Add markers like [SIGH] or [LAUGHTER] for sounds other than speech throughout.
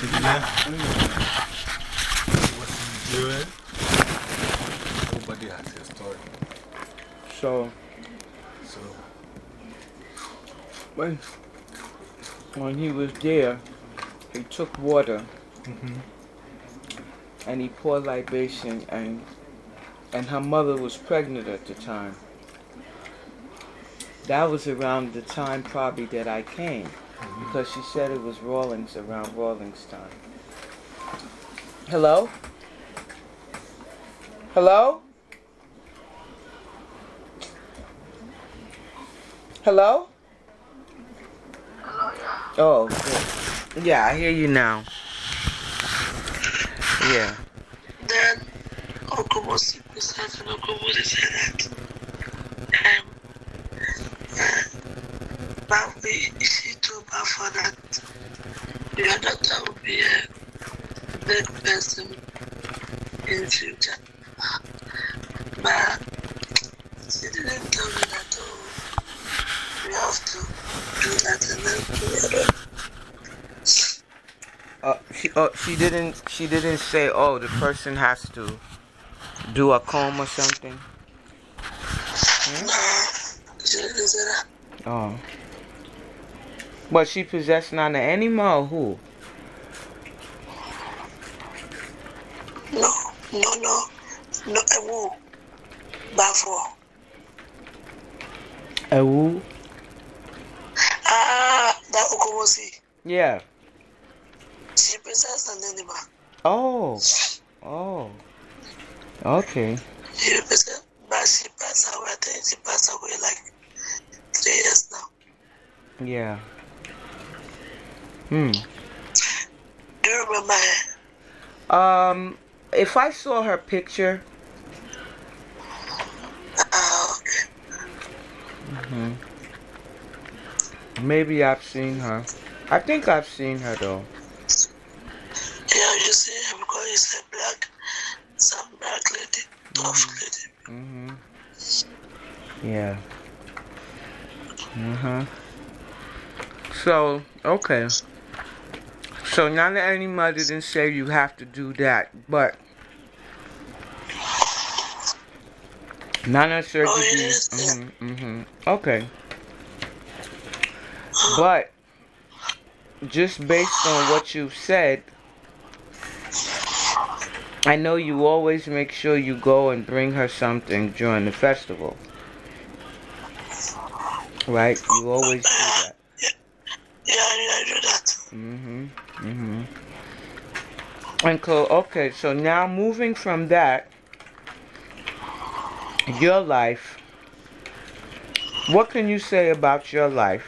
Still there? What's doing? Everybody has a story. So, So, when, when he was there, he took water -hmm. and he poured libation, and, and her mother was pregnant at the time. That was around the time probably that I came, because she said it was Rawlings, around Rawlings time. Hello? Hello? Hello? Oh, good. Yeah, I hear you now. Yeah. Then said, and that um, uh, she told my father that will be a person in future. But she didn't tell me that, oh, we have to do that and then do. Uh, she, uh, she didn't. She didn't say, "Oh, the person has to do a comb or something." No, she didn't say that. Oh. But she possessed none of animal who? No, no, no, no, a woo. Bafo. A who? Ah, that Okomosi. Yeah. She possessed an animal. Oh. Oh. Okay. She possessed, but she passed away. I think she passed away like three years now. Yeah. Hmm. Do you remember her? Um, if I saw her picture, okay. hmm maybe I've seen her. I think I've seen her though. Yeah, you see her because it's a black, some black lady, tough lady. Mhm. Yeah. Mhm. So okay. So that any mother didn't say you have to do that, but Nana sure Oh, be. yes, yeah. Mhm. Mhm. Okay. But just based on what you've said, I know you always make sure you go and bring her something during the festival. Right? You always do that. Yeah, yeah, I do that. Mhm. Mhm. And so, okay, so now moving from that, your life. What can you say about your life?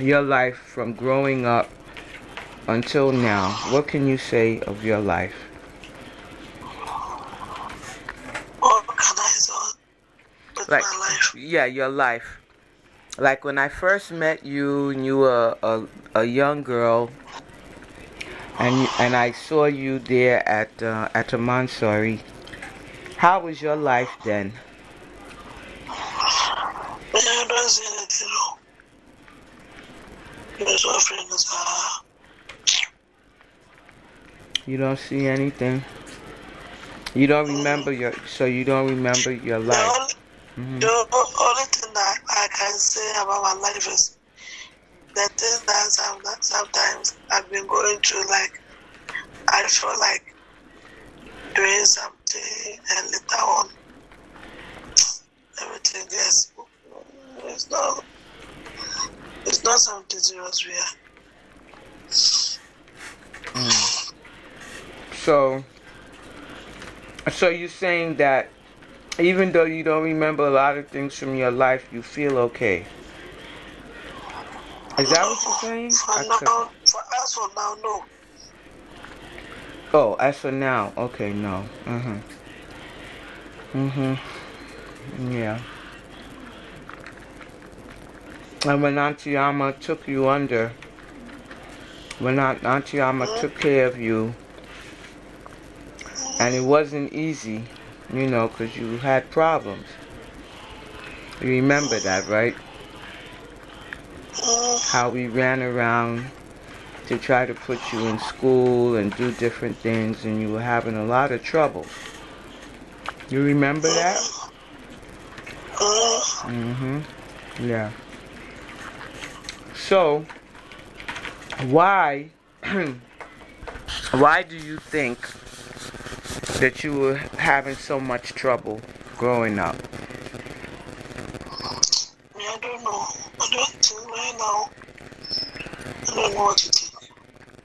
Your life from growing up until now. What can you say of your life? Organize on with Like, life. yeah, your life. Like when I first met you, and you were a, a young girl, and you, and I saw you there at uh, at a Montessori. How was your life then? Yeah, I don't see anything wrong. That's what friends are. You don't see anything. You don't remember your so you don't remember your The life. only, hmm the only can say about my life is the thing that sometimes I've been going through, like, I feel like doing something and later on everything gets it's not it's not something serious we are. Mm. So so you're saying that even though you don't remember a lot of things from your life, you feel okay. Is that what you're saying? For now, for us for now, no. Oh, as for now, okay, no. Mhm. Mhm. Yeah. And when Auntie Amma took you under, when Aunt, Auntie Amma took care of you, and it wasn't easy, you know, 'cause you had problems. You remember that, right? Mm, How we ran around to try to put you in school and do different things, and you were having a lot of trouble. You remember that? Uh, Mm-hmm. Yeah. So, why, [CLEARS THROAT] why do you think that you were having so much trouble growing up? I don't know. I don't right now. I don't know what to think.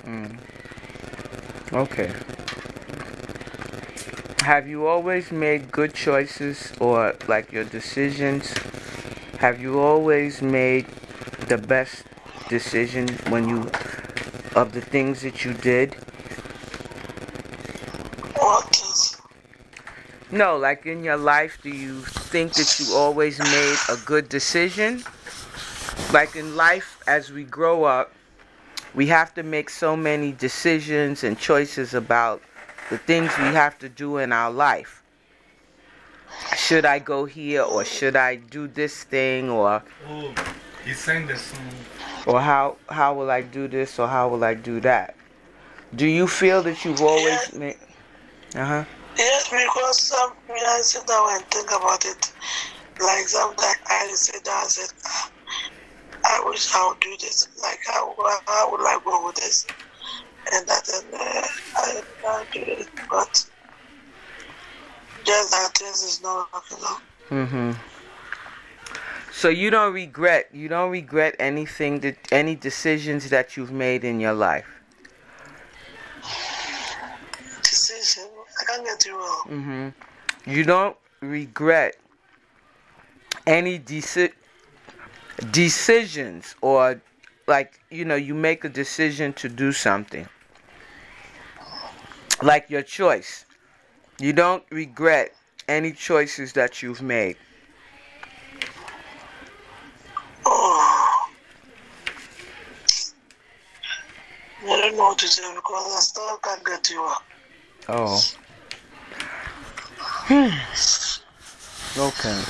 Mm. Okay. Have you always made good choices or like your decisions? Have you always made the best decision when you of the things that you did? What is? No, like in your life, do you think that you always made a good decision? Like in life, as we grow up, we have to make so many decisions and choices about the things we have to do in our life. Should I go here or should I do this thing or Oh, he sang the song. or how how will I do this or how will I do that? Do you feel that you've always made Uh-huh. Yes, because some, when I sit down and think about it, like sometimes I sit down and say, ah, I wish I would do this. Like, how, how would I go with this? And that, and uh, I, I do it. But just that things is not working out. Mhm. So you don't regret you don't regret anything that any decisions that you've made in your life. Decision, I can't you. Mhm. You don't regret any deci- decisions or like you know you make a decision to do something. Like your choice. You don't regret any choices that you've made. Oh. I don't know what to say because I still can't get you wrong. Oh. [SIGHS] okay.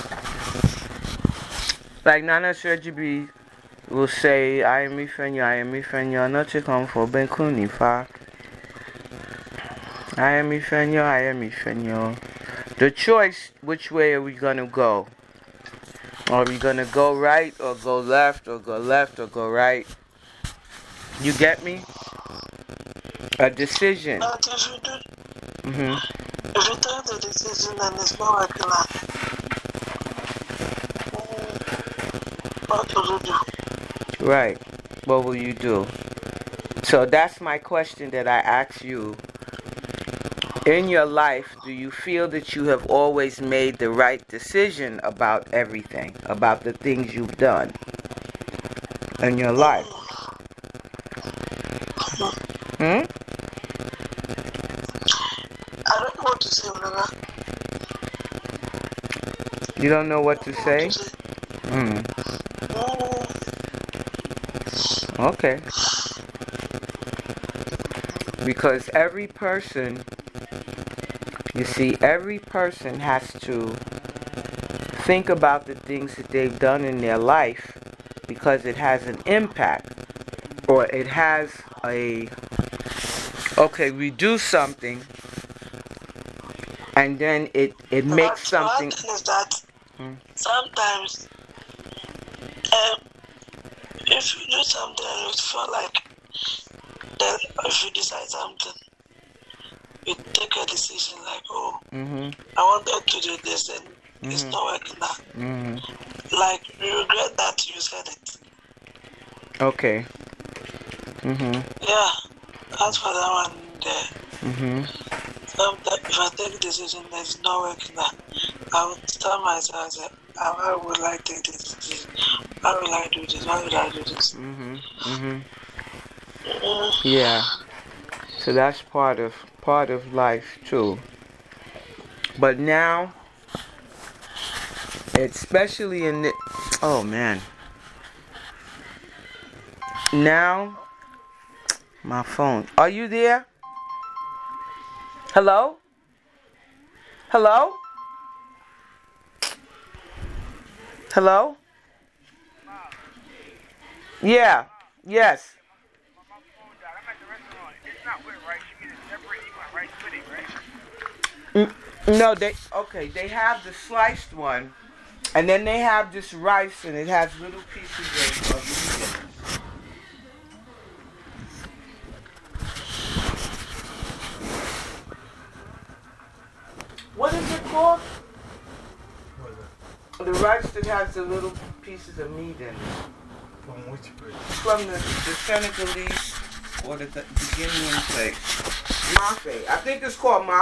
Like Nana Surgery will say, I am Ifenyo, I am Ifenyo, not to come for Benkuni fa. I am Ifenyo, I am Ifenyo. The choice, which way are we gonna go? Are we gonna go right or go left or go left or go right? You get me? A decision. But if you do, hmm take the decision and it's not what will you do? Right. What will you do? So that's my question that I ask you. In your life, do you feel that you have always made the right decision about everything, about the things you've done in your life? Hmm? I don't know what to say, Nana. You don't know what to say? Hmm. Mm, Okay. Because every person, you see, every person has to think about the things that they've done in their life because it has an impact or it has a. Okay, we do something and then it, it makes something. That Sometimes, um, if you do something and you feel like that, if you decide something, you take a decision like, oh, hmm I wanted to do this and it's Mhm. not working out. hmm Like, you regret that you said it. Okay. hmm Yeah, that's for that one there. Sometimes if I take a decision that's not working out, I would tell myself, why would I take this? Why will I do this? Why will I do this? hmm hmm Mm, Yeah. So that's part of part of life too. But now, especially in the oh man. Now, my phone. Are you there? Hello? Hello? Hello? Yeah. Yes. No, they okay. They have the sliced one, and then they have this rice, and it has little pieces of, of meat. What is it called? The rice that has the little pieces of meat in it. From which place? From the, the Senegalese or the, the Guinean place. Mafe. I think it's called mafe.